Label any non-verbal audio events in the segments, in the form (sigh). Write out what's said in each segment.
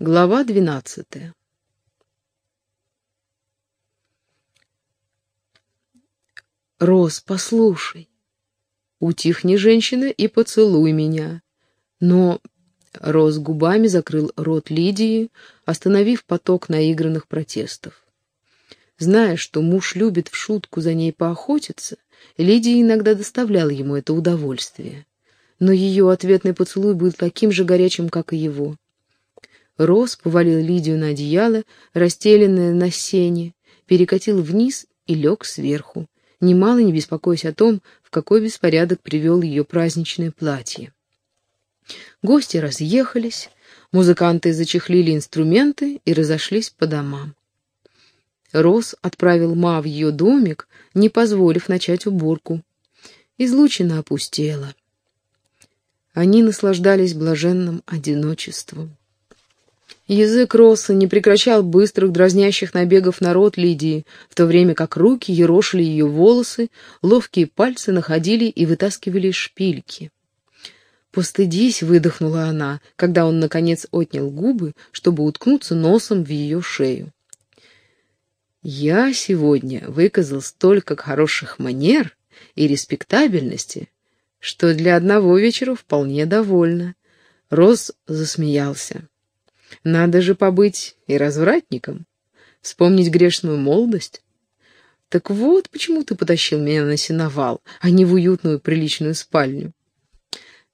Глава двенадцатая. Рос, послушай. Утихни, женщина, и поцелуй меня. Но Рос губами закрыл рот Лидии, остановив поток наигранных протестов. Зная, что муж любит в шутку за ней поохотиться, Лидия иногда доставляла ему это удовольствие. Но ее ответный поцелуй был таким же горячим, как и его. Рос повалил Лидию на одеяло, расстеленное на сене, перекатил вниз и лег сверху, немало не беспокоясь о том, в какой беспорядок привел ее праздничное платье. Гости разъехались, музыканты зачехлили инструменты и разошлись по домам. Рос отправил Ма в ее домик, не позволив начать уборку. Излучина опустела. Они наслаждались блаженным одиночеством. Язык Росса не прекращал быстрых дразнящих набегов на рот Лидии, в то время как руки ерошили ее волосы, ловкие пальцы находили и вытаскивали шпильки. «Постыдись», — выдохнула она, когда он, наконец, отнял губы, чтобы уткнуться носом в ее шею. «Я сегодня выказал столько хороших манер и респектабельности, что для одного вечера вполне довольна». Рос засмеялся. Надо же побыть и развратником, вспомнить грешную молодость. Так вот, почему ты потащил меня на сеновал, а не в уютную приличную спальню.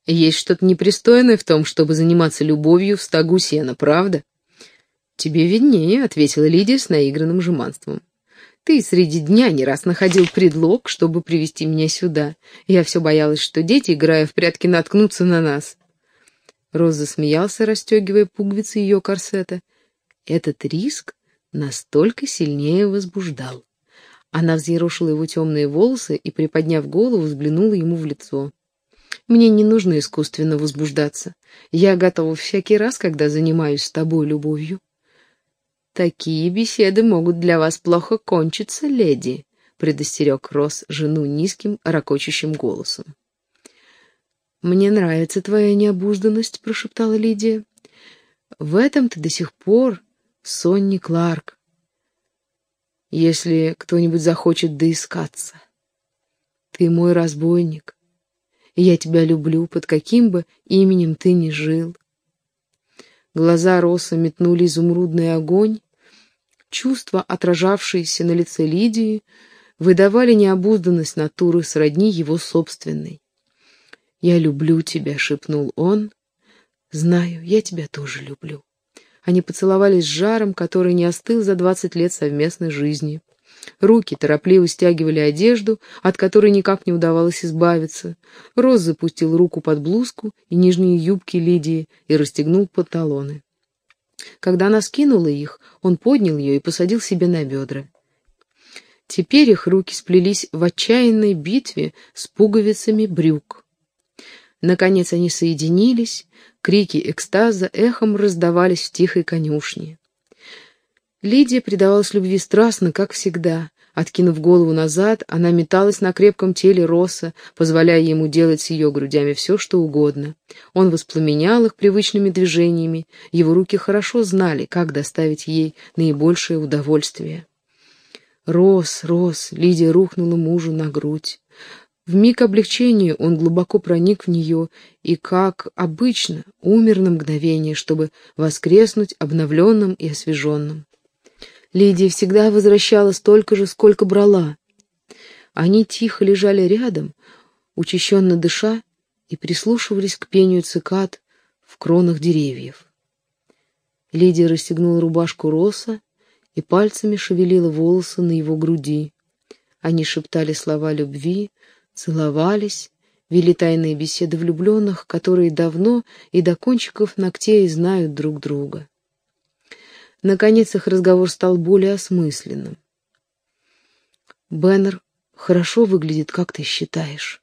Есть что-то непристойное в том, чтобы заниматься любовью в стогу сена, правда? Тебе виднее, — ответила Лидия с наигранным жеманством. Ты среди дня не раз находил предлог, чтобы привести меня сюда. Я все боялась, что дети, играя в прятки, наткнутся на нас. Роз засмеялся, расстегивая пуговицы ее корсета. Этот риск настолько сильнее возбуждал. Она взъерошила его темные волосы и, приподняв голову, взглянула ему в лицо. «Мне не нужно искусственно возбуждаться. Я готова всякий раз, когда занимаюсь с тобой любовью». «Такие беседы могут для вас плохо кончиться, леди», — предостерег Рос жену низким, ракочущим голосом. «Мне нравится твоя необузданность», — прошептала Лидия. «В этом ты до сих пор Сонни Кларк. Если кто-нибудь захочет доискаться. Ты мой разбойник, я тебя люблю, под каким бы именем ты ни жил». Глаза Роса метнули изумрудный огонь. Чувства, отражавшиеся на лице Лидии, выдавали необузданность натуры сродни его собственной. «Я люблю тебя», — шепнул он. «Знаю, я тебя тоже люблю». Они поцеловались с жаром, который не остыл за двадцать лет совместной жизни. Руки торопливо стягивали одежду, от которой никак не удавалось избавиться. Роз запустил руку под блузку и нижние юбки Лидии и расстегнул панталоны. Когда она скинула их, он поднял ее и посадил себе на бедра. Теперь их руки сплелись в отчаянной битве с пуговицами брюк. Наконец они соединились, крики экстаза эхом раздавались в тихой конюшне. Лидия предавалась любви страстно, как всегда. Откинув голову назад, она металась на крепком теле Росса, позволяя ему делать с ее грудями все, что угодно. Он воспламенял их привычными движениями, его руки хорошо знали, как доставить ей наибольшее удовольствие. Рос, Рос, Лидия рухнула мужу на грудь. В миг облегчения он глубоко проник в нее и, как обычно, умер на мгновение, чтобы воскреснуть обновленным и освеженным. Лидия всегда возвращала столько же, сколько брала. Они тихо лежали рядом, учащенно дыша, и прислушивались к пению цикад в кронах деревьев. Лидия расстегнула рубашку Роса и пальцами шевелила волосы на его груди. Они шептали слова любви, целовались, вели тайные беседы влюбленных, которые давно и до кончиков ногтей знают друг друга. Наконец их разговор стал более осмысленным. «Беннер хорошо выглядит, как ты считаешь?»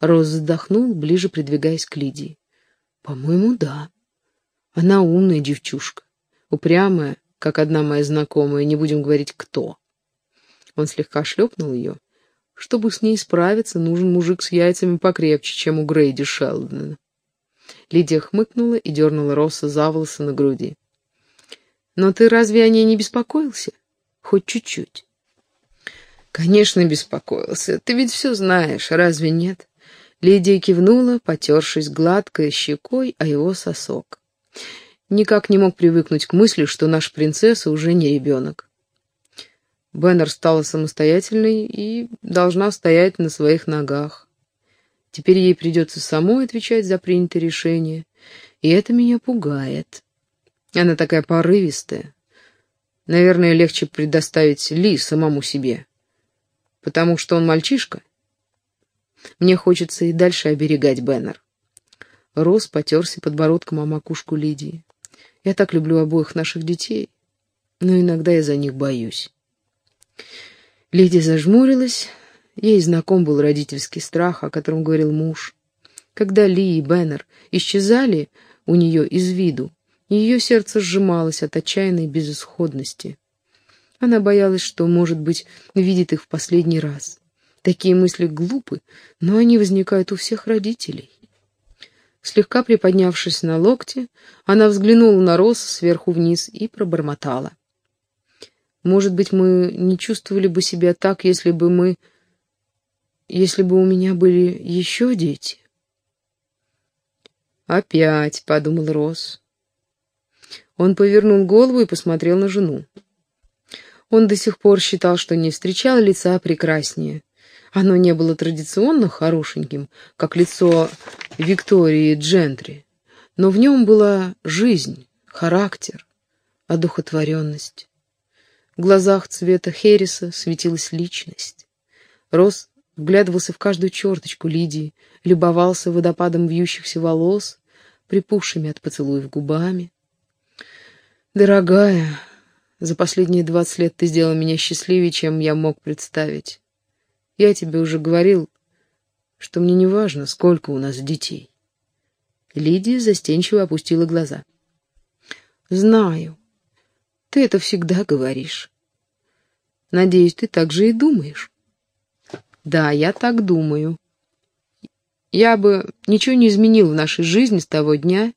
Роз вздохнул, ближе придвигаясь к Лидии. «По-моему, да. Она умная девчушка, упрямая, как одна моя знакомая, не будем говорить кто». Он слегка шлепнул ее, чтобы с ней справиться, нужен мужик с яйцами покрепче, чем у Грейди Шелдона. Лидия хмыкнула и дернула Росса за волосы на груди. «Но ты разве о ней не беспокоился? Хоть чуть-чуть?» «Конечно, беспокоился. Ты ведь все знаешь, разве нет?» Лидия кивнула, потершись гладкой щекой о его сосок. Никак не мог привыкнуть к мысли, что наша принцесса уже не ребенок. Беннер стала самостоятельной и должна стоять на своих ногах. Теперь ей придется самой отвечать за принятое решение, и это меня пугает. Она такая порывистая. Наверное, легче предоставить Ли самому себе, потому что он мальчишка. Мне хочется и дальше оберегать Беннер. Рос потерся подбородком о макушку Лидии. Я так люблю обоих наших детей, но иногда я за них боюсь. Лидия зажмурилась. Ей знаком был родительский страх, о котором говорил муж. Когда Ли и Беннер исчезали у нее из виду, ее сердце сжималось от отчаянной безысходности. Она боялась, что, может быть, видит их в последний раз. Такие мысли глупы, но они возникают у всех родителей. Слегка приподнявшись на локте, она взглянула на Рос сверху вниз и пробормотала. «Может быть, мы не чувствовали бы себя так, если бы мы... если бы у меня были еще дети?» «Опять», — подумал Рос. Он повернул голову и посмотрел на жену. Он до сих пор считал, что не встречал лица прекраснее. Оно не было традиционно хорошеньким, как лицо Виктории Джентри, но в нем была жизнь, характер, одухотворенность. В глазах цвета Хереса светилась личность. Рос вглядывался в каждую черточку Лидии, любовался водопадом вьющихся волос, припухшими от поцелуев губами. «Дорогая, за последние двадцать лет ты сделала меня счастливее, чем я мог представить. Я тебе уже говорил, что мне не важно, сколько у нас детей. Лидия застенчиво опустила глаза. Знаю. Ты это всегда говоришь. Надеюсь, ты так же и думаешь. Да, я так думаю. Я бы ничего не изменил в нашей жизни с того дня,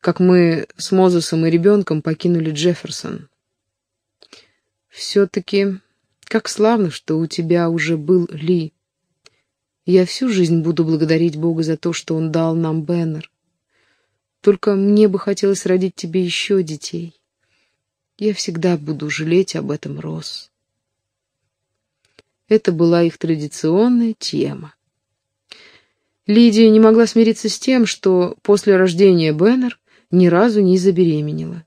как мы с Мозесом и ребенком покинули Джефферсон. Все-таки как славно, что у тебя уже был Ли. Я всю жизнь буду благодарить Бога за то, что Он дал нам Беннер. Только мне бы хотелось родить тебе еще детей. Я всегда буду жалеть об этом, Рос. Это была их традиционная тема. Лидия не могла смириться с тем, что после рождения Беннер ни разу не забеременела.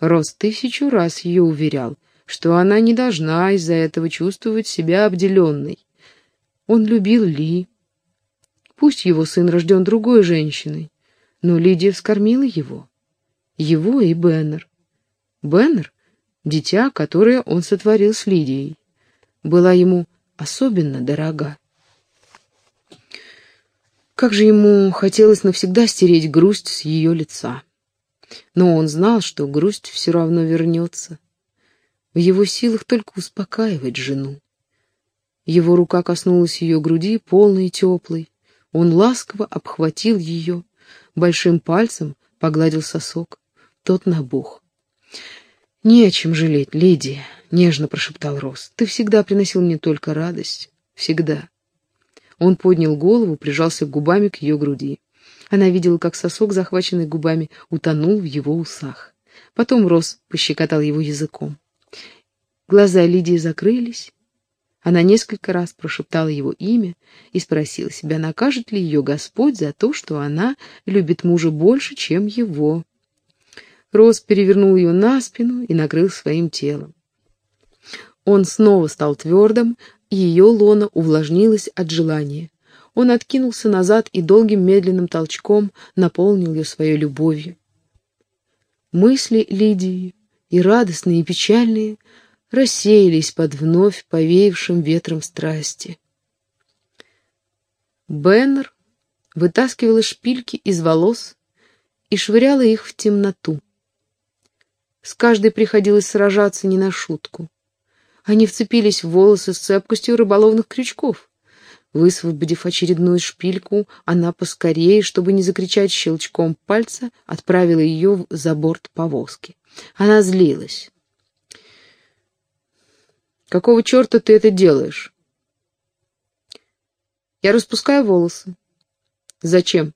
Рос тысячу раз ее уверял, что она не должна из-за этого чувствовать себя обделенной. Он любил Ли. Пусть его сын рожден другой женщиной, но Лидия вскормила его. Его и Беннер. Беннер — дитя, которое он сотворил с Лидией, была ему особенно дорога. Как же ему хотелось навсегда стереть грусть с ее лица. Но он знал, что грусть все равно вернется. В его силах только успокаивать жену. Его рука коснулась ее груди, полной и теплой. Он ласково обхватил ее, большим пальцем погладил сосок. Тот набух. «Не о чем жалеть, леди», — нежно прошептал Рос. «Ты всегда приносил мне только радость. Всегда». Он поднял голову, прижался губами к ее груди. Она видела, как сосок, захваченный губами, утонул в его усах. Потом Рос пощекотал его языком. Глаза Лидии закрылись. Она несколько раз прошептала его имя и спросила себя, накажет ли ее Господь за то, что она любит мужа больше, чем его. Рос перевернул ее на спину и накрыл своим телом. Он снова стал твердым, и ее лона увлажнилась от желания. Он откинулся назад и долгим медленным толчком наполнил ее своей любовью. Мысли Лидии, и радостные, и печальные, рассеялись под вновь повеявшим ветром страсти. Беннер вытаскивала шпильки из волос и швыряла их в темноту. С каждой приходилось сражаться не на шутку. Они вцепились в волосы с цепкостью рыболовных крючков. Высвободив очередную шпильку, она поскорее, чтобы не закричать щелчком пальца, отправила ее за борт повозки. Она злилась. «Какого черта ты это делаешь?» «Я распускаю волосы». «Зачем?»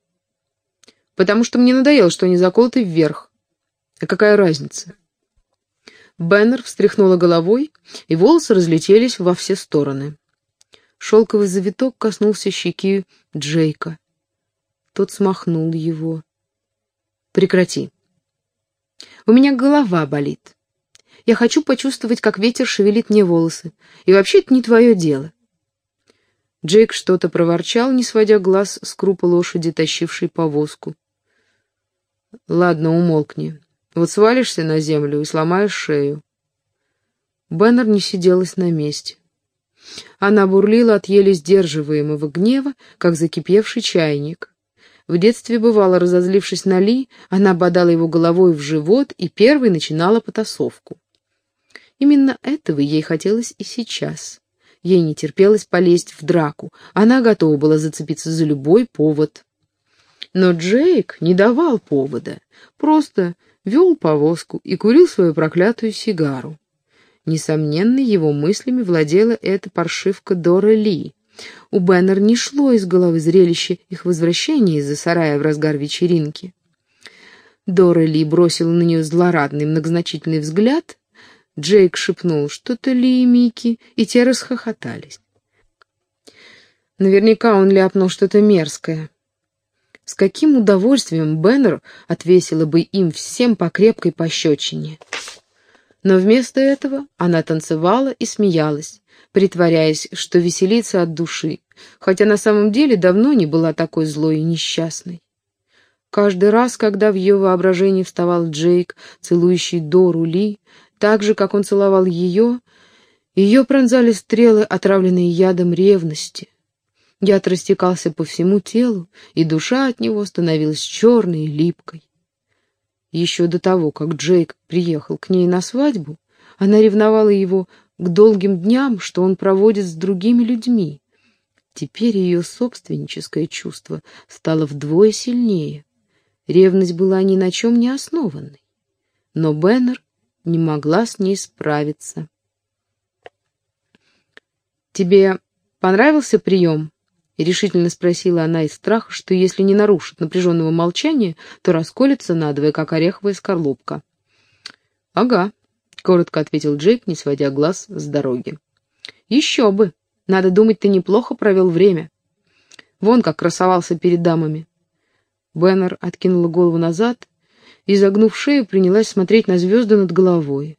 «Потому что мне надоело, что они заколоты вверх. А какая разница?» Беннер встряхнула головой, и волосы разлетелись во все стороны. Шелковый завиток коснулся щеки Джейка. Тот смахнул его. «Прекрати. У меня голова болит. Я хочу почувствовать, как ветер шевелит мне волосы. И вообще это не твое дело». Джейк что-то проворчал, не сводя глаз с крупа лошади, тащившей повозку. «Ладно, умолкни. Вот свалишься на землю и сломаешь шею. Беннер не сиделась на месте. Она бурлила от еле сдерживаемого гнева, как закипевший чайник. В детстве, бывало, разозлившись на Ли, она бодала его головой в живот и первой начинала потасовку. Именно этого ей хотелось и сейчас. Ей не терпелось полезть в драку, она готова была зацепиться за любой повод. Но Джейк не давал повода, просто вел повозку и курил свою проклятую сигару. Несомненно, его мыслями владела эта паршивка Дора Ли. У Беннер не шло из головы зрелище их возвращения из-за сарая в разгар вечеринки. Дора Ли бросила на нее злорадный многозначительный взгляд. Джейк шепнул что-то Ли и Микки, и те расхохотались. Наверняка он ляпнул что-то мерзкое. С каким удовольствием Беннер отвесила бы им всем по крепкой пощечине. Но вместо этого она танцевала и смеялась, притворяясь, что веселится от души, хотя на самом деле давно не была такой злой и несчастной. Каждый раз, когда в ее воображении вставал Джейк, целующий Дору Ли, так же, как он целовал ее, ее пронзали стрелы, отравленные ядом ревности. Яд растекался по всему телу, и душа от него становилась черной и липкой. Еще до того, как Джейк приехал к ней на свадьбу, она ревновала его к долгим дням, что он проводит с другими людьми. Теперь ее собственническое чувство стало вдвое сильнее. Ревность была ни на чем не основанной. Но Беннер не могла с ней справиться. «Тебе понравился прием?» Решительно спросила она из страха, что если не нарушит напряженного молчания, то расколется надвое, как ореховая скорлупка. «Ага», — коротко ответил Джейк, не сводя глаз с дороги. «Еще бы! Надо думать, ты неплохо провел время. Вон как красовался перед дамами». Беннер откинула голову назад и, загнув шею, принялась смотреть на звезды над головой,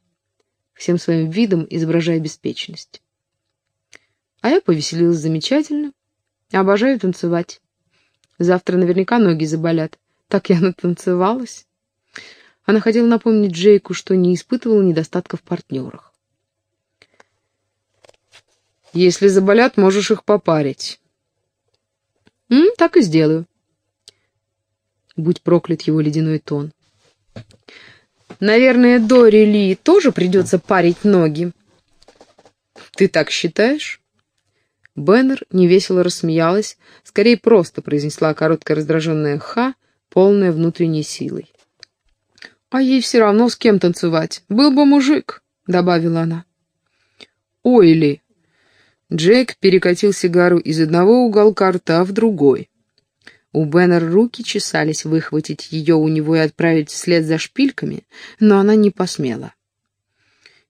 всем своим видом изображая беспечность. А я повеселилась замечательно, Обожаю танцевать. Завтра наверняка ноги заболят. Так я (laughs) натанцевалась. Она хотела напомнить Джейку, что не испытывала недостатка в партнерах. «Если заболят, можешь их попарить». «М, «Так и сделаю». Будь проклят его ледяной тон. «Наверное, Дори Ли тоже придется парить ноги». «Ты так считаешь?» Беннер невесело рассмеялась, скорее просто произнесла короткое раздраженное «ха», полное внутренней силой. «А ей все равно с кем танцевать. Был бы мужик», — добавила она. «Ой ли!» Джек перекатил сигару из одного уголка рта в другой. У Беннер руки чесались выхватить ее у него и отправить вслед за шпильками, но она не посмела.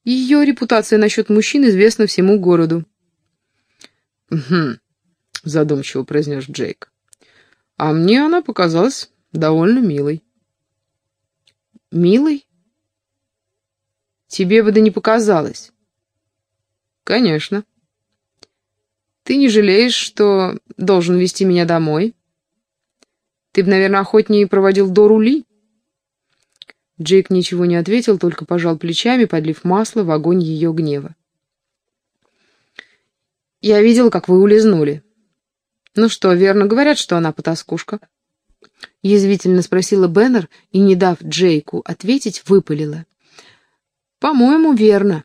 Ее репутация насчет мужчин известна всему городу. «Угу», — задумчиво произнес Джейк. «А мне она показалась довольно милой». «Милой? Тебе бы да не показалось». «Конечно». «Ты не жалеешь, что должен вести меня домой?» «Ты бы, наверное, охотнее проводил Дору Ли?» Джейк ничего не ответил, только пожал плечами, подлив масло в огонь ее гнева. Я видел, как вы улизнули. Ну что, верно говорят, что она потаскушка? Язвительно спросила Беннер и, не дав Джейку ответить, выпалила. По-моему, верно.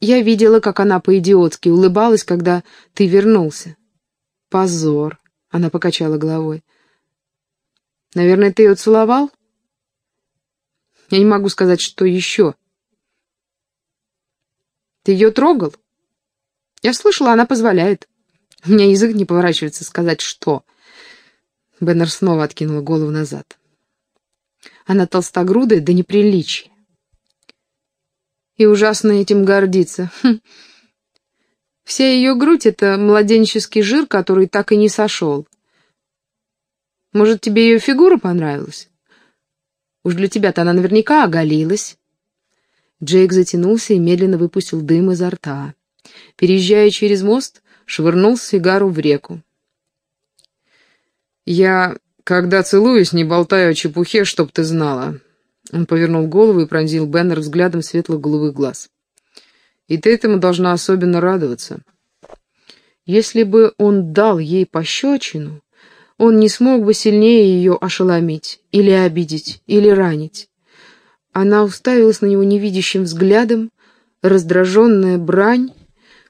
Я видела, как она по-идиотски улыбалась, когда ты вернулся. позор!» — она покачала головой. «Наверное, ты ее целовал?» «Я не могу сказать, что еще». «Ты ее трогал?» «Я слышала, она позволяет. У меня язык не поворачивается сказать, что...» Беннер снова откинула голову назад. Она толстогрудая до неприличия. И ужасно этим гордится. Хм. Вся ее грудь — это младенческий жир, который так и не сошел. Может, тебе ее фигура понравилась? Уж для тебя-то она наверняка оголилась. Джейк затянулся и медленно выпустил дым изо рта. Переезжая через мост, швырнул сигару в реку. «Я, когда целуюсь, не болтаю о чепухе, чтоб ты знала». Он повернул голову и пронзил Беннер взглядом светлых голубых глаз. «И ты этому должна особенно радоваться. Если бы он дал ей пощечину, он не смог бы сильнее ее ошеломить, или обидеть, или ранить. Она уставилась на него невидящим взглядом, раздраженная брань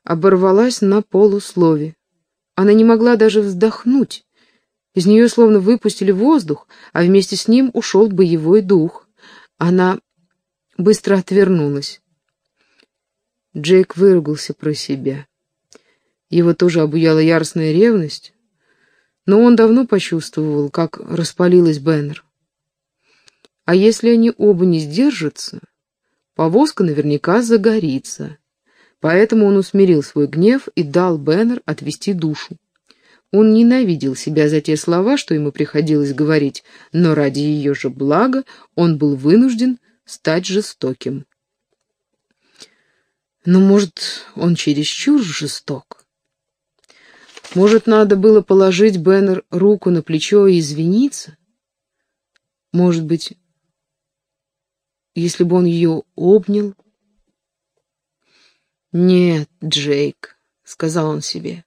оборвалась на полуслове. Она не могла даже вздохнуть, из нее словно выпустили воздух, а вместе с ним ушел боевой дух. Она быстро отвернулась. Джейк выругался про себя. Его тоже обуяла яростная ревность, но он давно почувствовал, как распалилась Беннер. А если они оба не сдержатся, повозка наверняка загорится. Поэтому он усмирил свой гнев и дал Беннер отвести душу. Он ненавидел себя за те слова, что ему приходилось говорить, но ради ее же блага он был вынужден стать жестоким. Но, может, он чересчур жесток? Может, надо было положить Беннер руку на плечо и извиниться? Может быть, если бы он ее обнял? «Нет, Джейк», — сказал он себе,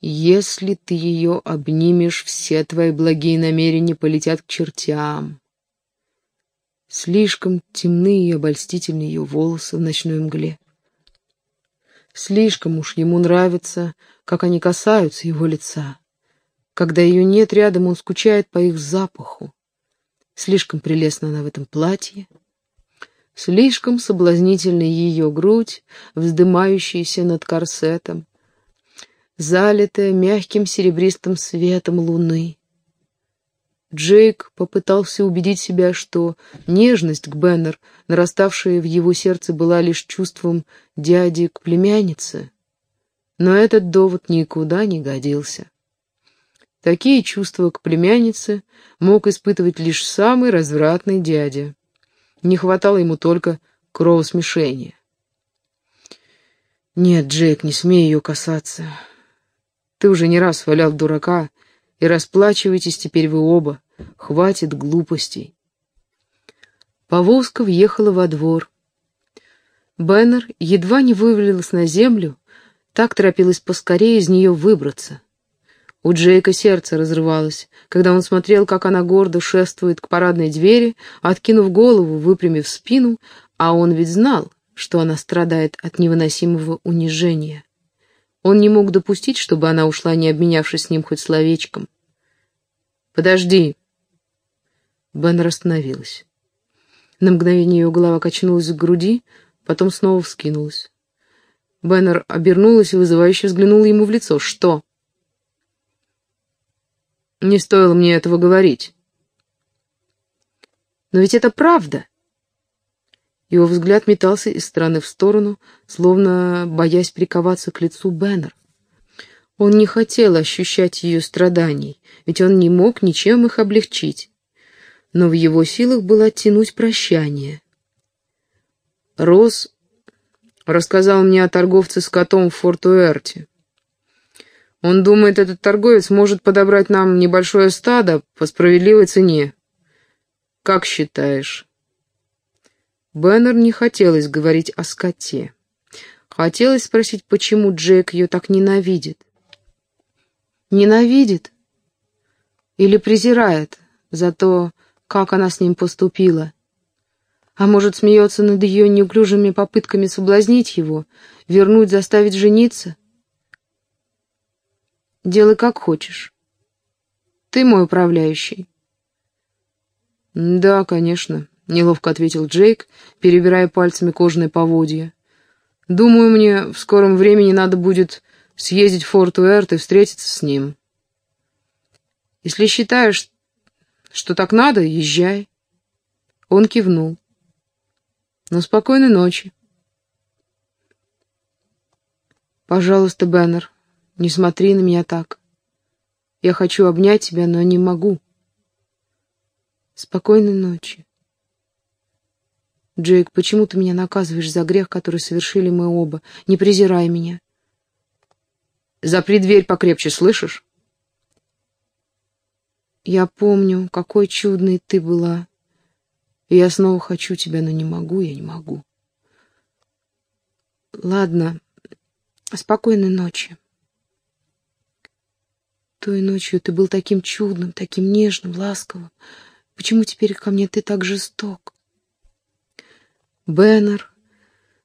если ты ее обнимешь, все твои благие намерения полетят к чертям. Слишком темны и обольстительны ее волосы в ночной мгле. Слишком уж ему нравится, как они касаются его лица. Когда ее нет рядом, он скучает по их запаху. Слишком прелестна она в этом платье. Слишком соблазнительна ее грудь, вздымающаяся над корсетом залитая мягким серебристым светом луны. Джейк попытался убедить себя, что нежность к Беннер, нараставшая в его сердце, была лишь чувством дяди к племяннице. Но этот довод никуда не годился. Такие чувства к племяннице мог испытывать лишь самый развратный дядя. Не хватало ему только кровосмешения. «Нет, Джейк, не смей ее касаться. Ты уже не раз валял дурака, и расплачиваетесь теперь вы оба. Хватит глупостей. Повозка въехала во двор. Беннер едва не вывалилась на землю, так торопилась поскорее из нее выбраться. У Джейка сердце разрывалось, когда он смотрел, как она гордо шествует к парадной двери, откинув голову, выпрямив спину, а он ведь знал, что она страдает от невыносимого унижения. Он не мог допустить, чтобы она ушла, не обменявшись с ним хоть словечком. «Подожди!» Беннер остановилась. На мгновение ее голова качнулась к груди, потом снова вскинулась. Беннер обернулась и вызывающе взглянула ему в лицо. «Что?» «Не стоило мне этого говорить». «Но ведь это правда!» Его взгляд метался из стороны в сторону, словно боясь приковаться к лицу Беннер. Он не хотел ощущать ее страданий, ведь он не мог ничем их облегчить. Но в его силах было оттянуть прощание. Рос рассказал мне о торговце с котом в Форт-Уэрте. Он думает, этот торговец может подобрать нам небольшое стадо по справедливой цене. Как считаешь? Беннер не хотелось говорить о скоте. Хотелось спросить, почему Джек ее так ненавидит. Ненавидит? Или презирает за то, как она с ним поступила? А может, смеется над ее неуклюжими попытками соблазнить его, вернуть, заставить жениться? Делай как хочешь. Ты мой управляющий. Да, конечно, неловко ответил Джейк, перебирая пальцами кожаные поводья. Думаю, мне в скором времени надо будет съездить в Форт Уэрт и встретиться с ним. Если считаешь, что так надо, езжай. Он кивнул. Ну, спокойной ночи. Пожалуйста, Беннер, не смотри на меня так. Я хочу обнять тебя, но не могу. Спокойной ночи. Джейк, почему ты меня наказываешь за грех, который совершили мы оба? Не презирай меня. Запри дверь покрепче, слышишь? Я помню, какой чудной ты была. И я снова хочу тебя, но не могу, я не могу. Ладно, спокойной ночи. Той ночью ты был таким чудным, таким нежным, ласковым. Почему теперь ко мне ты так жесток? Беннер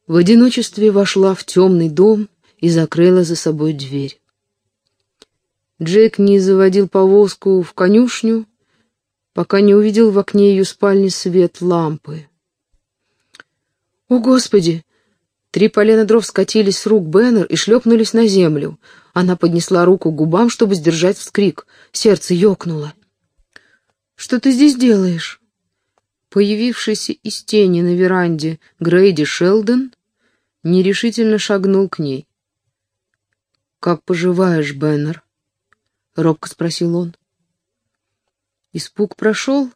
в одиночестве вошла в темный дом и закрыла за собой дверь. Джейк не заводил повозку в конюшню, пока не увидел в окне ее спальни свет лампы. «О, Господи!» Три полена дров скатились с рук Беннер и шлепнулись на землю. Она поднесла руку к губам, чтобы сдержать вскрик. Сердце ёкнуло. «Что ты здесь делаешь?» Появившийся из тени на веранде Грейди Шелдон нерешительно шагнул к ней. «Как поживаешь, Беннер?» — робко спросил он. Испуг прошел,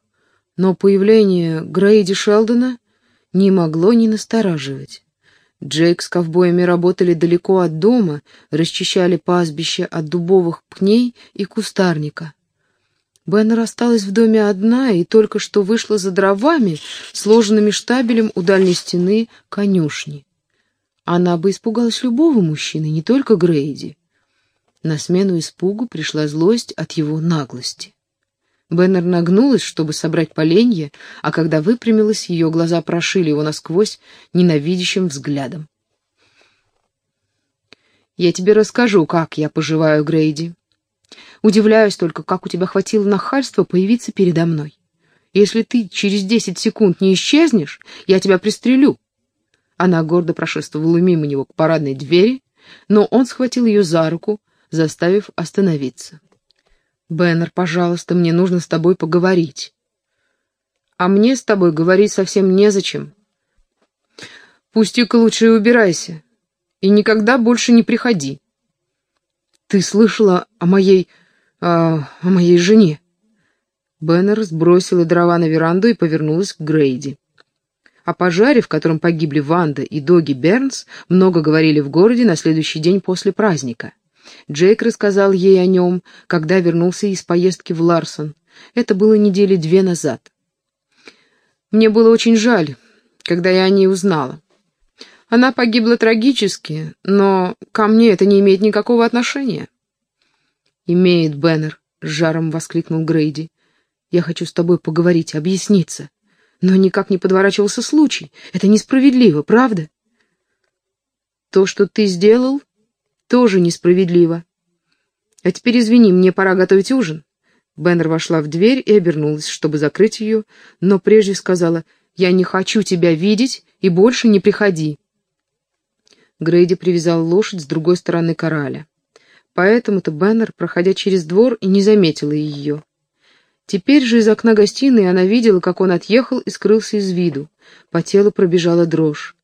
но появление Грейди Шелдона не могло не настораживать. Джейк с ковбоями работали далеко от дома, расчищали пастбище от дубовых пней и кустарника. Беннер осталась в доме одна и только что вышла за дровами, сложенными штабелем у дальней стены конюшни. Она бы испугалась любого мужчины, не только Грейди. На смену испугу пришла злость от его наглости. Беннер нагнулась, чтобы собрать поленья, а когда выпрямилась, ее глаза прошили его насквозь ненавидящим взглядом. «Я тебе расскажу, как я поживаю, Грейди. Удивляюсь только, как у тебя хватило нахальства появиться передо мной. Если ты через десять секунд не исчезнешь, я тебя пристрелю». Она гордо прошествовала мимо него к парадной двери, но он схватил ее за руку, заставив остановиться. «Беннер, пожалуйста, мне нужно с тобой поговорить». «А мне с тобой говорить совсем незачем. Пусти-ка лучше и убирайся, и никогда больше не приходи». «Ты слышала о моей... О, о моей жене?» Беннер сбросила дрова на веранду и повернулась к Грейди. О пожаре, в котором погибли Ванда и Доги Бернс, много говорили в городе на следующий день после праздника. Джейк рассказал ей о нем, когда вернулся из поездки в Ларсон. Это было недели две назад. Мне было очень жаль, когда я о ней узнала. Она погибла трагически, но ко мне это не имеет никакого отношения. «Имеет, Беннер», — с жаром воскликнул Грейди. «Я хочу с тобой поговорить, объясниться. Но никак не подворачивался случай. Это несправедливо, правда?» «То, что ты сделал, тоже несправедливо. А теперь извини, мне пора готовить ужин. Беннер вошла в дверь и обернулась, чтобы закрыть ее, но прежде сказала, «Я не хочу тебя видеть и больше не приходи». Грейди привязал лошадь с другой стороны кораля. Поэтому-то Беннер, проходя через двор, и не заметила ее. Теперь же из окна гостиной она видела, как он отъехал и скрылся из виду. По телу пробежала дрожь.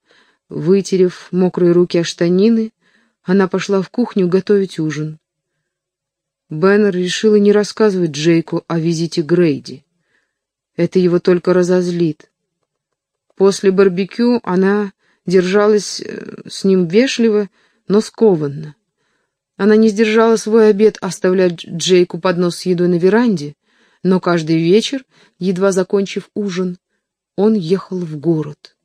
Вытерев мокрые руки о штанины, она пошла в кухню готовить ужин. Беннер решила не рассказывать Джейку о визите Грейди. Это его только разозлит. После барбекю она держалась э, с ним вежливо, но скованно. Она не сдержала свой обед оставлять Джейку поднос с едой на веранде, но каждый вечер, едва закончив ужин, он ехал в город.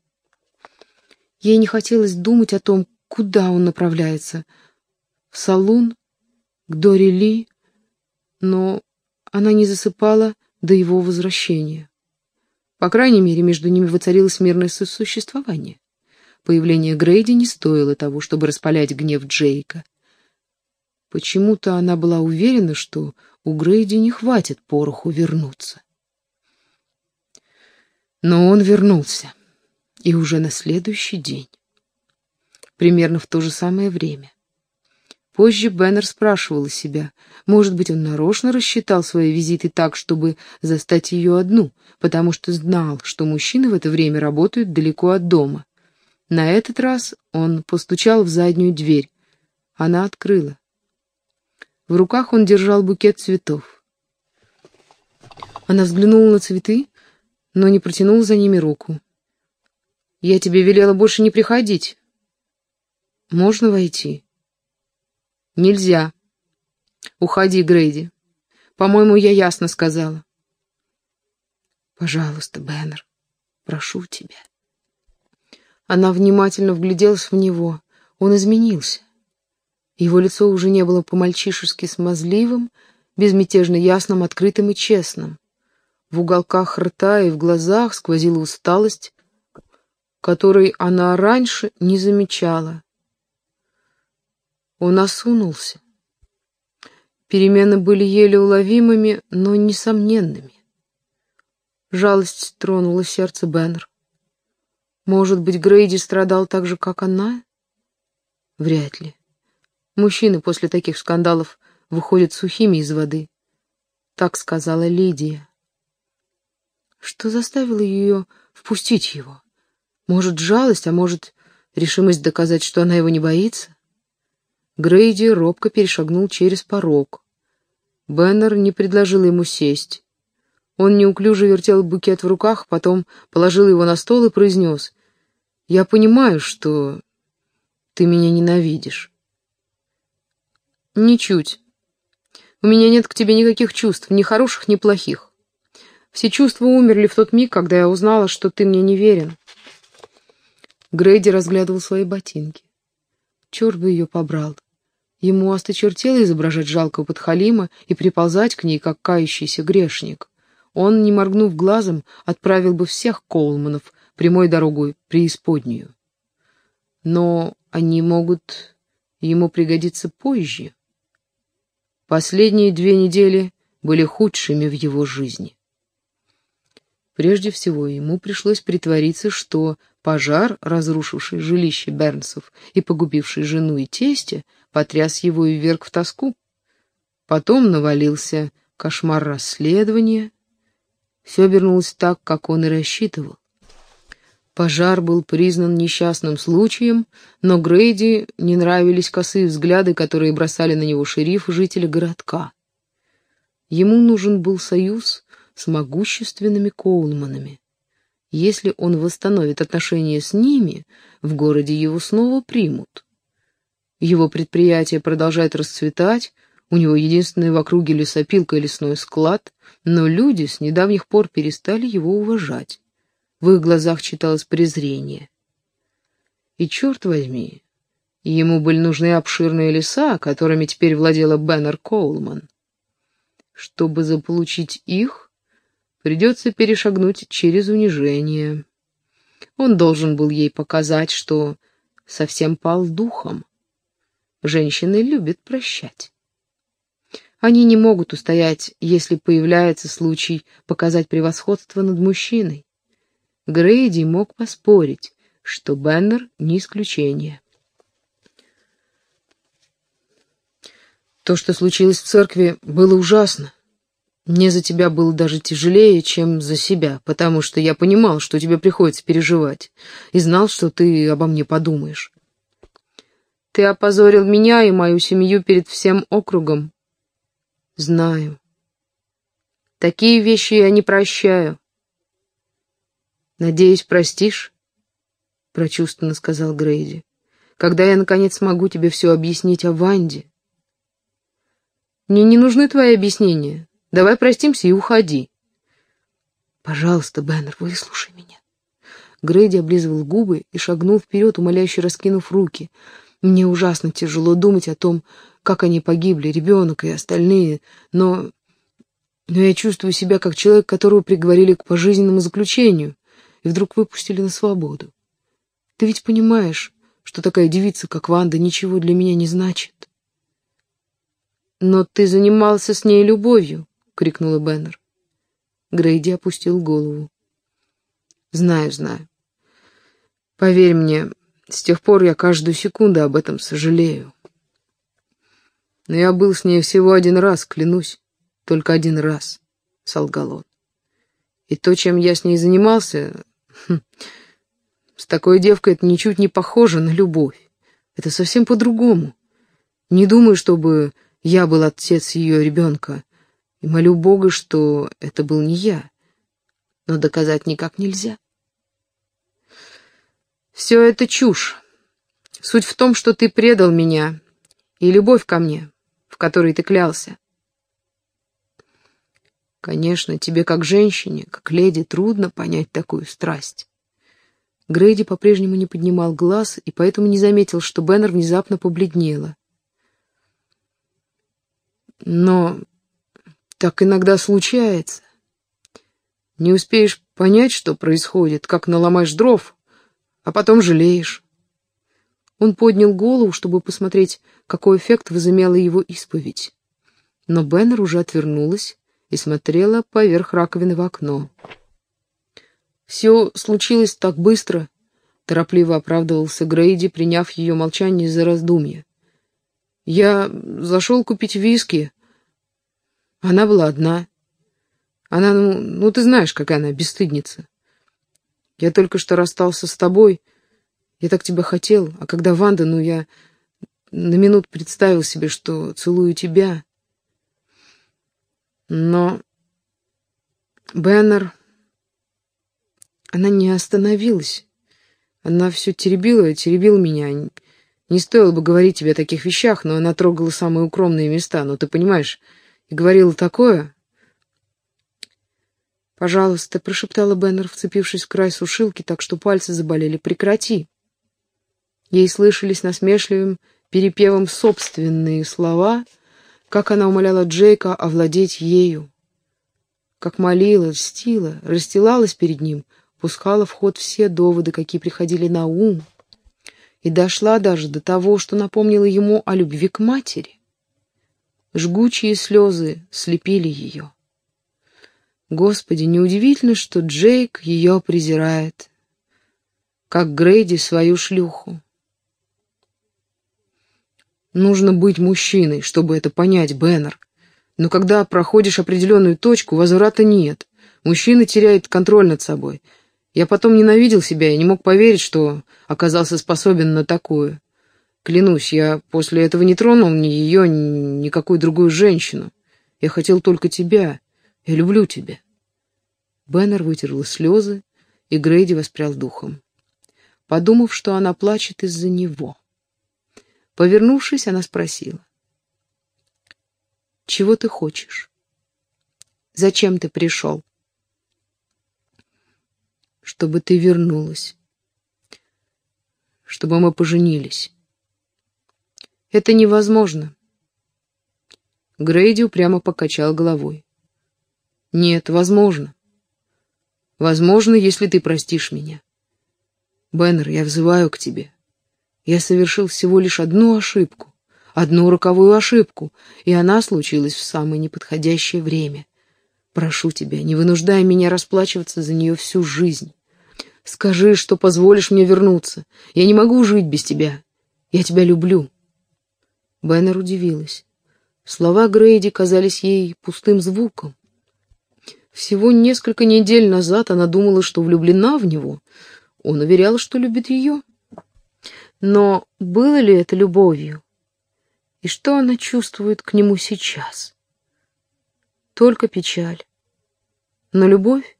Ей не хотелось думать о том, Куда он направляется? В салон? К Дори Ли? Но она не засыпала до его возвращения. По крайней мере, между ними воцарилось мирное сосуществование. Появление Грейди не стоило того, чтобы распалять гнев Джейка. Почему-то она была уверена, что у Грейди не хватит пороху вернуться. Но он вернулся, и уже на следующий день, примерно в то же самое время. Позже Беннер спрашивала себя, может быть, он нарочно рассчитал свои визиты так, чтобы застать ее одну, потому что знал, что мужчины в это время работают далеко от дома. На этот раз он постучал в заднюю дверь. Она открыла. В руках он держал букет цветов. Она взглянула на цветы, но не протянула за ними руку. «Я тебе велела больше не приходить». «Можно войти?» «Нельзя. Уходи, Грейди. По-моему, я ясно сказала». «Пожалуйста, Беннер, прошу тебя». Она внимательно вгляделась в него. Он изменился. Его лицо уже не было по-мальчишески смазливым, безмятежно ясным, открытым и честным. В уголках рта и в глазах сквозила усталость, которой она раньше не замечала. Он осунулся. Перемены были еле уловимыми, но несомненными. Жалость тронула сердце Беннер. Может быть, Грейди страдал так же, как она? Вряд ли. Мужчины после таких скандалов выходят сухими из воды. Так сказала Лидия. Что заставило ее впустить его? Может, жалость, а может, решимость доказать, что она его не боится? Грейди робко перешагнул через порог. Беннер не предложил ему сесть. Он неуклюже вертел букет в руках, потом положил его на стол и произнес. «Я понимаю, что ты меня ненавидишь. «Ничуть. У меня нет к тебе никаких чувств, ни хороших, ни плохих. Все чувства умерли в тот миг, когда я узнала, что ты мне не верен». Грейди разглядывал свои ботинки. Черт бы ее побрал. Ему осточертело изображать жалкого подхалима и приползать к ней, как кающийся грешник. Он, не моргнув глазом, отправил бы всех Коулманов прямой дорогой преисподнюю. Но они могут ему пригодиться позже. Последние две недели были худшими в его жизни. Прежде всего, ему пришлось притвориться, что пожар, разрушивший жилище Бернсов и погубивший жену и тестя, потряс его и вверг в тоску. Потом навалился кошмар расследования. Все обернулось так, как он и рассчитывал. Пожар был признан несчастным случаем, но Грейди не нравились косые взгляды, которые бросали на него шериф и жители городка. Ему нужен был союз с могущественными Коулманами. Если он восстановит отношения с ними, в городе его снова примут. Его предприятие продолжает расцветать, у него единственный в округе лесопилка и лесной склад, но люди с недавних пор перестали его уважать. В их глазах читалось презрение. И черт возьми, ему были нужны обширные леса, которыми теперь владела Беннер Коулман. Чтобы заполучить их, придется перешагнуть через унижение. Он должен был ей показать, что совсем пал духом. Женщины любят прощать. Они не могут устоять, если появляется случай показать превосходство над мужчиной. Грейди мог поспорить, что Беннер не исключение. То, что случилось в церкви, было ужасно. Мне за тебя было даже тяжелее, чем за себя, потому что я понимал, что тебе приходится переживать, и знал, что ты обо мне подумаешь. Ты опозорил меня и мою семью перед всем округом. Знаю. Такие вещи я не прощаю. «Надеюсь, простишь?» — прочувственно сказал Грейди. «Когда я, наконец, смогу тебе все объяснить о Ванде?» «Мне не нужны твои объяснения. Давай простимся и уходи». «Пожалуйста, Беннер, выслушай меня». Грейди облизывал губы и шагнул вперед, умоляюще раскинув руки. «Мне ужасно тяжело думать о том, как они погибли, ребенок и остальные, но... Но я чувствую себя как человек, которого приговорили к пожизненному заключению и вдруг выпустили на свободу. Ты ведь понимаешь, что такая девица, как Ванда, ничего для меня не значит. «Но ты занимался с ней любовью!» — крикнула Беннер. Грейди опустил голову. «Знаю, знаю. Поверь мне, с тех пор я каждую секунду об этом сожалею. Но я был с ней всего один раз, клянусь. Только один раз», — солгал он. «И то, чем я с ней занимался, хм, с такой девкой это ничуть не похоже на любовь. Это совсем по-другому. Не думаю, чтобы я был отец ее ребенка, и молю Бога, что это был не я. Но доказать никак нельзя. Все это чушь. Суть в том, что ты предал меня и любовь ко мне, в которой ты клялся. Конечно, тебе как женщине, как леди, трудно понять такую страсть. Грейди по-прежнему не поднимал глаз и поэтому не заметил, что Беннер внезапно побледнела. Но так иногда случается. Не успеешь понять, что происходит, как наломаешь дров, а потом жалеешь. Он поднял голову, чтобы посмотреть, какой эффект возымела его исповедь. Но Беннер уже отвернулась и смотрела поверх раковины в окно. «Все случилось так быстро», — торопливо оправдывался Грейди, приняв ее молчание за раздумье. «Я зашел купить виски. Она была одна. Она, ну, ну ты знаешь, какая она бесстыдница. Я только что расстался с тобой. Я так тебя хотел, а когда Ванда, ну, я на минут представил себе, что целую тебя. Но Беннер она не остановилась. Она все теребила, теребила меня. Не стоило бы говорить тебе о таких вещах, но она трогала самые укромные места, ну ты понимаешь, и говорила такое. «Пожалуйста», — прошептала Беннер, вцепившись в край сушилки, так что пальцы заболели. «Прекрати». Ей слышались насмешливым перепевом собственные слова, как она умоляла Джейка овладеть ею, как молила, льстила, расстилалась перед ним — пускала в ход все доводы, какие приходили на ум, и дошла даже до того, что напомнила ему о любви к матери. Жгучие слезы слепили ее. Господи, неудивительно, что Джейк ее презирает, как Грейди свою шлюху. Нужно быть мужчиной, чтобы это понять, Беннер. Но когда проходишь определенную точку, возврата нет. Мужчина теряет контроль над собой — я потом ненавидел себя и не мог поверить, что оказался способен на такое. Клянусь, я после этого не тронул ни ее, ни никакую другую женщину. Я хотел только тебя. Я люблю тебя. Беннер вытерла слезы, и Грейди воспрял духом, подумав, что она плачет из-за него. Повернувшись, она спросила. «Чего ты хочешь? Зачем ты пришел?» чтобы ты вернулась. Чтобы мы поженились. Это невозможно. Грейди упрямо покачал головой. Нет, возможно. Возможно, если ты простишь меня. Беннер, я взываю к тебе. Я совершил всего лишь одну ошибку, одну роковую ошибку, и она случилась в самое неподходящее время. Прошу тебя, не вынуждай меня расплачиваться за нее всю жизнь. Скажи, что позволишь мне вернуться. Я не могу жить без тебя. Я тебя люблю. Беннер удивилась. Слова Грейди казались ей пустым звуком. Всего несколько недель назад она думала, что влюблена в него. Он уверял, что любит ее. Но было ли это любовью? И что она чувствует к нему сейчас? Только печаль. Но любовь?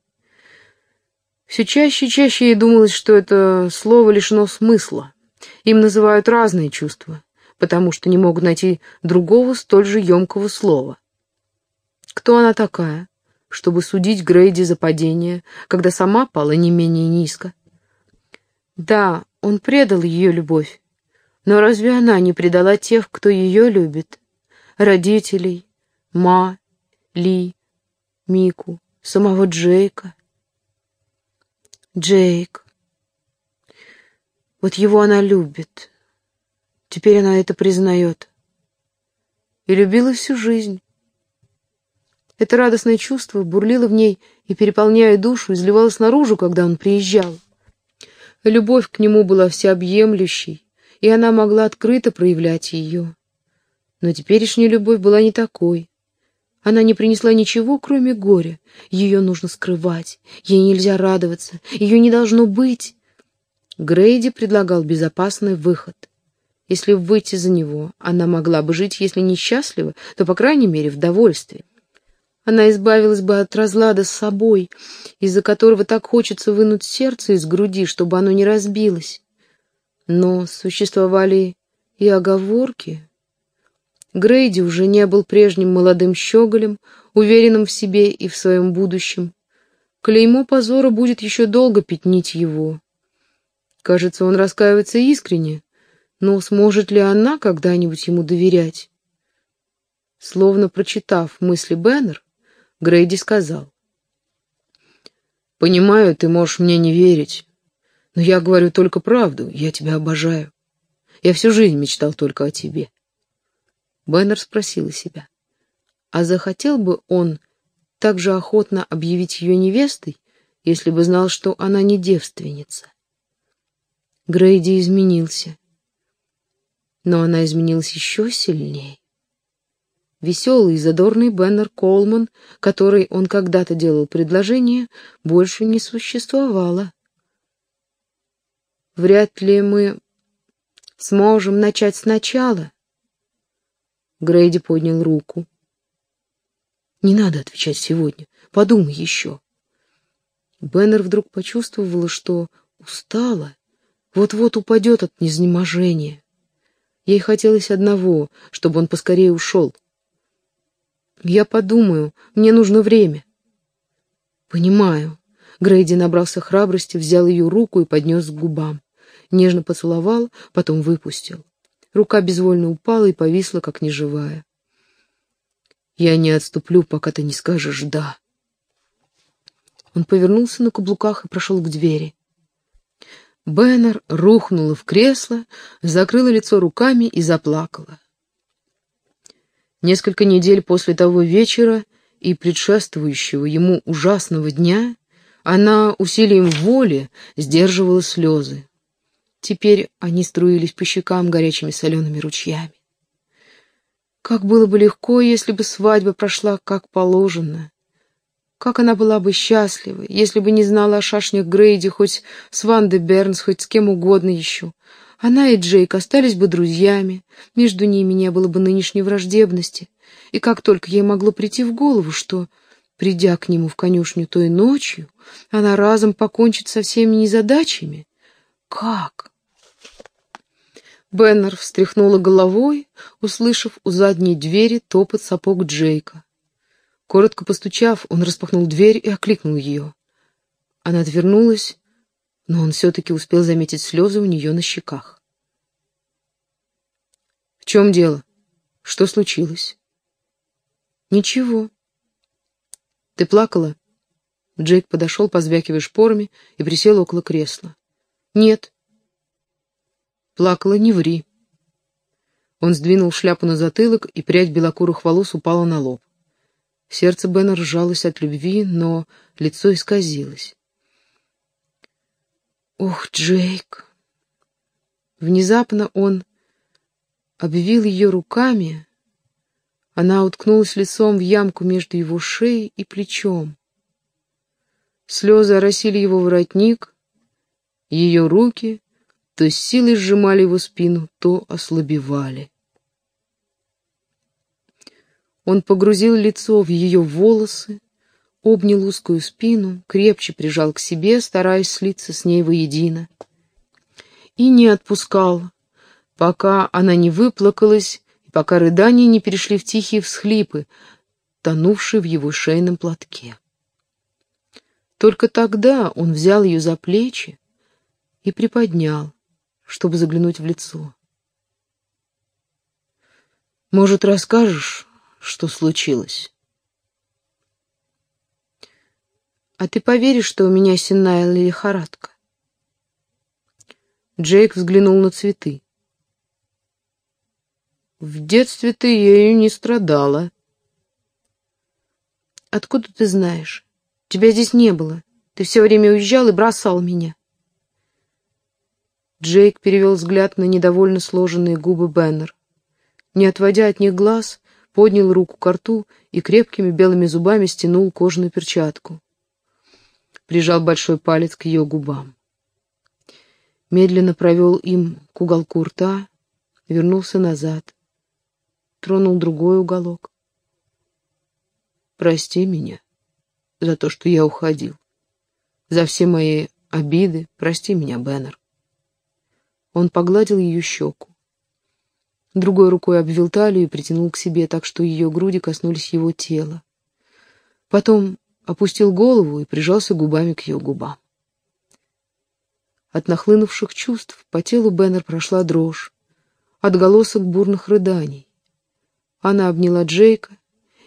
Все чаще и чаще ей думалось, что это слово лишено смысла. Им называют разные чувства, потому что не могут найти другого столь же емкого слова. Кто она такая, чтобы судить Грейди за падение, когда сама пала не менее низко? Да, он предал ее любовь, но разве она не предала тех, кто ее любит? Родителей, Ма, Ли, Мику, самого Джейка? Джейк. Вот его она любит. Теперь она это признает. и любила всю жизнь. Это радостное чувство бурлило в ней и, переполняя душу, изливалось наружу, когда он приезжал. Любовь к нему была всеобъемлющей, и она могла открыто проявлять ее. Но теперешняя любовь была не такой. Она не принесла ничего, кроме горя. Ее нужно скрывать, ей нельзя радоваться, ее не должно быть. Грейди предлагал безопасный выход. Если выйти за него, она могла бы жить, если не счастлива, то, по крайней мере, в довольстве. Она избавилась бы от разлада с собой, из-за которого так хочется вынуть сердце из груди, чтобы оно не разбилось. Но существовали и оговорки. Грейди уже не был прежним молодым щеголем, уверенным в себе и в своем будущем. Клеймо позора будет еще долго пятнить его. Кажется, он раскаивается искренне, но сможет ли она когда-нибудь ему доверять? Словно прочитав мысли Беннер, Грейди сказал. «Понимаю, ты можешь мне не верить, но я говорю только правду, я тебя обожаю. Я всю жизнь мечтал только о тебе». Беннер спросила себя, а захотел бы он так же охотно объявить ее невестой, если бы знал, что она не девственница? Грейди изменился но она изменилась еще сильнее. Веселый и задорный Беннер Колман, который он когда-то делал предложение, больше не существовало. Вряд ли мы сможем начать сначала. Грейди поднял руку. Не надо отвечать сегодня. Подумай еще. Беннер вдруг почувствовала, что устала, вот-вот упадет от незнеможения. Ей хотелось одного, чтобы он поскорее ушел. «Я подумаю, мне нужно время». «Понимаю». Грейди набрался храбрости, взял ее руку и поднес к губам. Нежно поцеловал, потом выпустил. Рука безвольно упала и повисла, как неживая. «Я не отступлю, пока ты не скажешь «да». Он повернулся на каблуках и прошел к двери. Беннер рухнула в кресло, закрыла лицо руками и заплакала. Несколько недель после того вечера и предшествующего ему ужасного дня она усилием воли сдерживала слезы. Теперь они струились по щекам горячими солеными ручьями. Как было бы легко, если бы свадьба прошла как положено, как она была бы счастлива, если бы не знала о шашнях Грейди хоть с Вандой Бернс, хоть с кем угодно еще. Она и Джейк остались бы друзьями, между ними не было бы нынешней враждебности. И как только ей могло прийти в голову, что, придя к нему в конюшню той ночью, она разом покончит со всеми незадачами. Как? Беннер встряхнула головой, услышав у задней двери топот сапог Джейка. Коротко постучав, он распахнул дверь и окликнул ее. Она отвернулась, но он все-таки успел заметить слезы у нее на щеках. «В чем дело? Что случилось?» «Ничего». «Ты плакала?» Джейк подошел, позвякивая шпорами, и присел около кресла. «Нет». «Плакала, не ври». Он сдвинул шляпу на затылок, и прядь белокурых волос упала на лоб. Сердце Бена ржалось от любви, но лицо исказилось. «Ох, Джейк!» Внезапно он обвил ее руками. Она уткнулась лицом в ямку между его шеей и плечом. Слезы оросили его воротник, ее руки то с силой сжимали его спину, то ослабевали. Он погрузил лицо в ее волосы, обнял узкую спину, крепче прижал к себе, стараясь слиться с ней воедино. И не отпускал, пока она не выплакалась, и пока рыдания не перешли в тихие всхлипы, тонувшие в его шейном платке. Только тогда он взял ее за плечи и приподнял, чтобы заглянуть в лицо. «Может, расскажешь, что случилось. А ты поверишь, что у меня сенная лихорадка? Джейк взглянул на цветы. В детстве ты ею не страдала. Откуда ты знаешь? Тебя здесь не было. Ты все время уезжал и бросал меня. Джейк перевел взгляд на недовольно сложенные губы Беннер. Не отводя от них глаз, поднял руку к рту и крепкими белыми зубами стянул кожаную перчатку. Прижал большой палец к ее губам. Медленно провел им к уголку рта, вернулся назад. Тронул другой уголок. «Прости меня за то, что я уходил. За все мои обиды прости меня, Беннер». Он погладил ее щеку. Другой рукой обвил талию и притянул к себе, так что ее груди коснулись его тела. Потом опустил голову и прижался губами к ее губам. От нахлынувших чувств по телу Беннер прошла дрожь, отголосок бурных рыданий. Она обняла Джейка,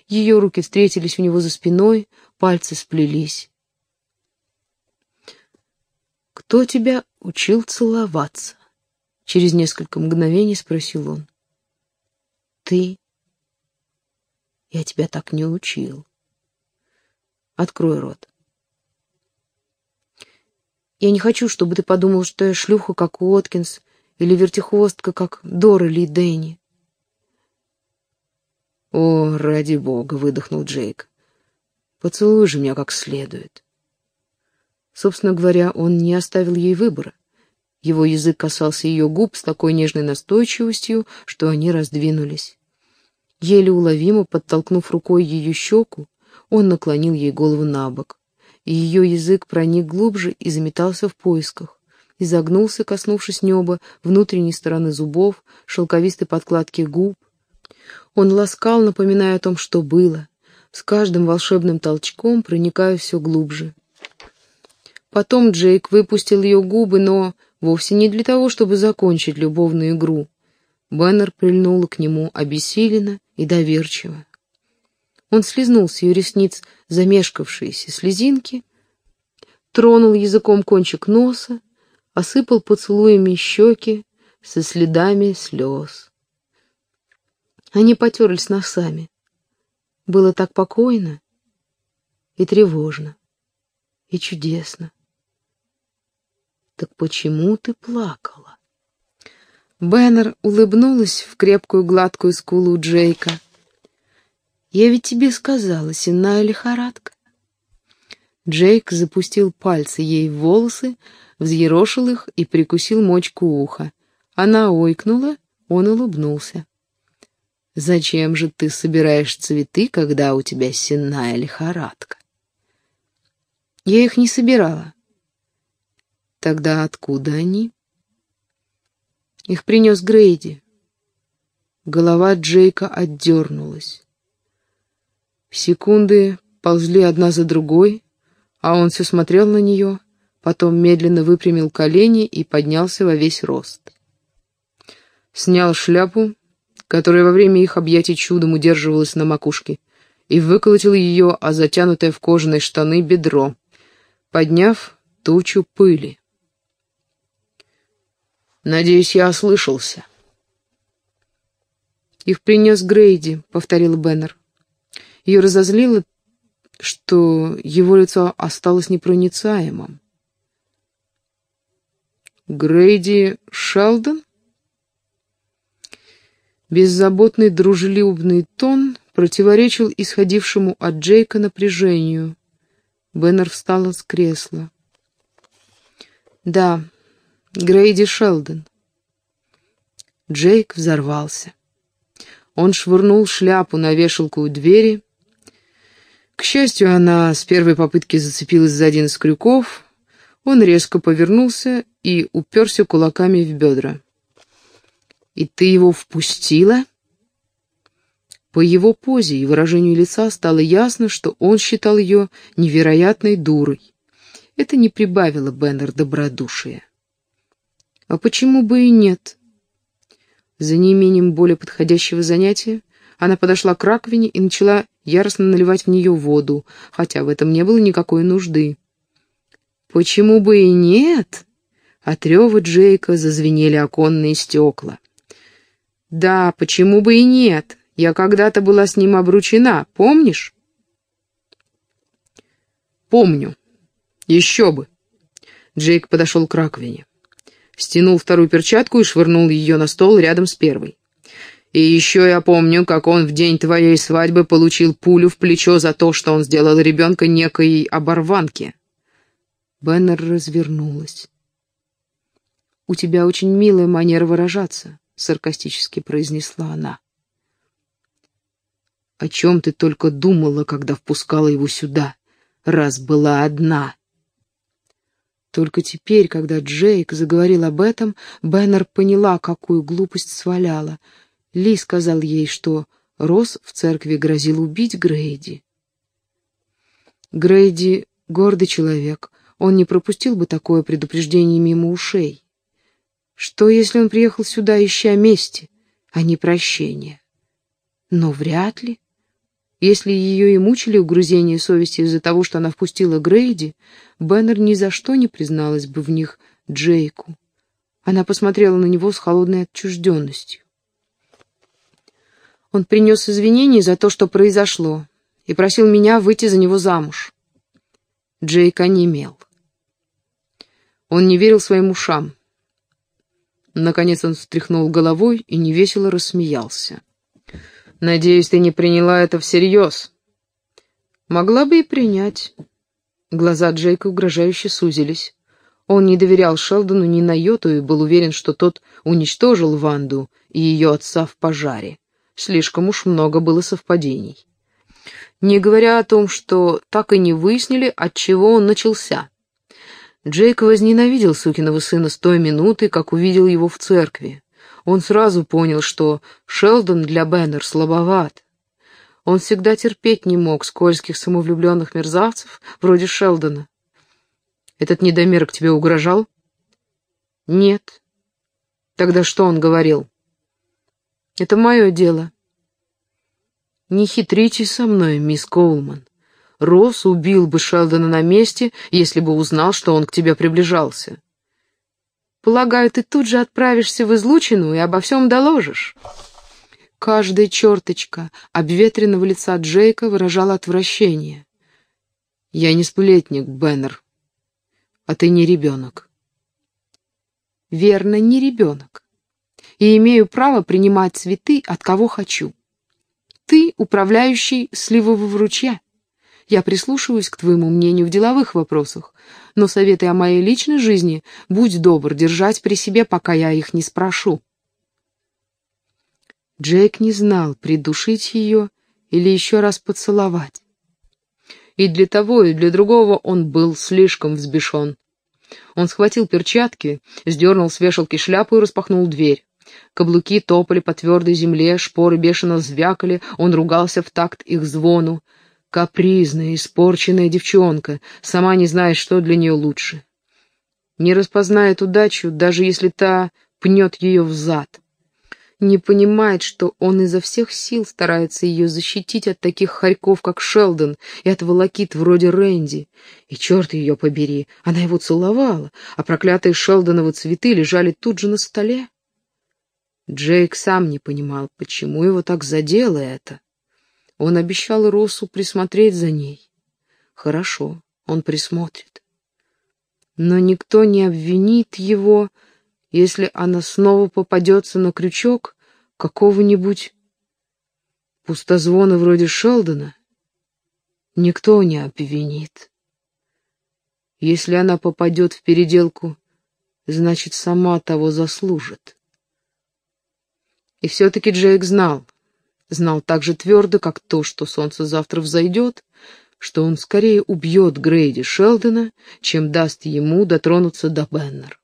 ее руки встретились у него за спиной, пальцы сплелись. «Кто тебя учил целоваться?» Через несколько мгновений спросил он. «Ты?» «Я тебя так не учил. Открой рот». «Я не хочу, чтобы ты подумал, что я шлюха, как Уоткинс, или вертихвостка, как Дор или Дэнни». «О, ради бога!» — выдохнул Джейк. «Поцелуй же меня как следует». Собственно говоря, он не оставил ей выбора. Его язык касался ее губ с такой нежной настойчивостью, что они раздвинулись. Еле уловимо подтолкнув рукой ее щеку, он наклонил ей голову на бок, ее язык проник глубже и заметался в поисках, изогнулся, коснувшись неба, внутренней стороны зубов, шелковистой подкладки губ. Он ласкал, напоминая о том, что было, с каждым волшебным толчком проникая все глубже. Потом Джейк выпустил ее губы, но Вовсе не для того, чтобы закончить любовную игру. Беннер прильнула к нему обессиленно и доверчиво. Он слезнул с ее ресниц замешкавшиеся слезинки, тронул языком кончик носа, осыпал поцелуями щеки со следами слез. Они потерлись носами. Было так покойно и тревожно, и чудесно. «Так почему ты плакала?» Беннер улыбнулась в крепкую гладкую скулу Джейка. «Я ведь тебе сказала, сенная лихорадка». Джейк запустил пальцы ей в волосы, взъерошил их и прикусил мочку уха. Она ойкнула, он улыбнулся. «Зачем же ты собираешь цветы, когда у тебя сенная лихорадка?» «Я их не собирала. Тогда откуда они? Их принес Грейди. Голова Джейка отдернулась. Секунды ползли одна за другой, а он все смотрел на нее, потом медленно выпрямил колени и поднялся во весь рост. Снял шляпу, которая во время их объятий чудом удерживалась на макушке, и выколотил ее, а затянутое в кожаные штаны бедро, подняв тучу пыли. Надеюсь, я ослышался. «Их принес Грейди», — повторил Беннер. Ее разозлило, что его лицо осталось непроницаемым. «Грейди Шелдон?» Беззаботный дружелюбный тон противоречил исходившему от Джейка напряжению. Беннер встала с кресла. «Да, Грейди Шелдон. Джейк взорвался. Он швырнул шляпу на вешалку у двери. К счастью, она с первой попытки зацепилась за один из крюков. Он резко повернулся и уперся кулаками в бедра. «И ты его впустила?» По его позе и выражению лица стало ясно, что он считал ее невероятной дурой. Это не прибавило Беннер добродушия. А почему бы и нет? За неимением более подходящего занятия она подошла к раковине и начала яростно наливать в нее воду, хотя в этом не было никакой нужды. «Почему бы и нет?» От рева Джейка зазвенели оконные стекла. Да, почему бы и нет? Я когда-то была с ним обручена, помнишь? Помню. Еще бы. Джейк подошел к раковине. Стянул вторую перчатку и швырнул ее на стол рядом с первой. И еще я помню, как он в день твоей свадьбы получил пулю в плечо за то, что он сделал ребенка некой оборванке. Беннер развернулась. «У тебя очень милая манера выражаться», — саркастически произнесла она. «О чем ты только думала, когда впускала его сюда, раз была одна?» Только теперь, когда Джейк заговорил об этом, Беннер поняла, какую глупость сваляла. Ли сказал ей, что Росс в церкви грозил убить Грейди. Грейди — гордый человек, он не пропустил бы такое предупреждение мимо ушей. Что, если он приехал сюда, ища мести, а не прощения? Но вряд ли. Если ее и мучили угрызения совести из-за того, что она впустила Грейди, Беннер ни за что не призналась бы в них Джейку. Она посмотрела на него с холодной отчужденностью. Он принес извинения за то, что произошло, и просил меня выйти за него замуж. Джейк онемел. Он не верил своим ушам. Наконец он встряхнул головой и невесело рассмеялся. Надеюсь, ты не приняла это всерьез. Могла бы и принять. Глаза Джейка угрожающе сузились. Он не доверял Шелдону ни на йоту и был уверен, что тот уничтожил Ванду и ее отца в пожаре. Слишком уж много было совпадений. Не говоря о том, что так и не выяснили, от чего он начался. Джейк возненавидел сукиного сына с той минуты, как увидел его в церкви. Он сразу понял, что Шелдон для Беннер слабоват. Он всегда терпеть не мог скользких самовлюбленных мерзавцев, вроде Шелдона. «Этот недомерок тебе угрожал?» «Нет». «Тогда что он говорил?» «Это мое дело». «Не хитрите со мной, мисс Коулман. Росс убил бы Шелдона на месте, если бы узнал, что он к тебе приближался. Полагаю, ты тут же отправишься в излучину и обо всем доложишь. Каждая черточка обветренного лица Джейка выражала отвращение. Я не сплетник, Беннер, а ты не ребенок. Верно, не ребенок. И имею право принимать цветы от кого хочу. Ты управляющий сливового ручья. Я прислушиваюсь к твоему мнению в деловых вопросах, но советы о моей личной жизни, будь добр, держать при себе, пока я их не спрошу». Джейк не знал, придушить ее или еще раз поцеловать. И для того, и для другого он был слишком взбешен. Он схватил перчатки, сдернул с вешалки шляпу и распахнул дверь. Каблуки топали по твердой земле, шпоры бешено звякали, он ругался в такт их звону. Капризная, испорченная девчонка, сама не знает, что для нее лучше. Не распознает удачу, даже если та пнет ее в зад. Не понимает, что он изо всех сил старается ее защитить от таких хорьков, как Шелдон, и от волокит вроде Рэнди. И черт ее побери, она его целовала, а проклятые Шелдоновы цветы лежали тут же на столе. Джейк сам не понимал, почему его так задело это. Он обещал Росу присмотреть за ней. Хорошо, он присмотрит. Но никто не обвинит его, если она снова попадется на крючок какого-нибудь пустозвона вроде Шелдона. Никто не обвинит. Если она попадет в переделку, значит, сама того заслужит. И все-таки Джейк знал, знал так же твердо, как то, что солнце завтра взойдет, что он скорее убьет Грейди Шелдона, чем даст ему дотронуться до Беннер.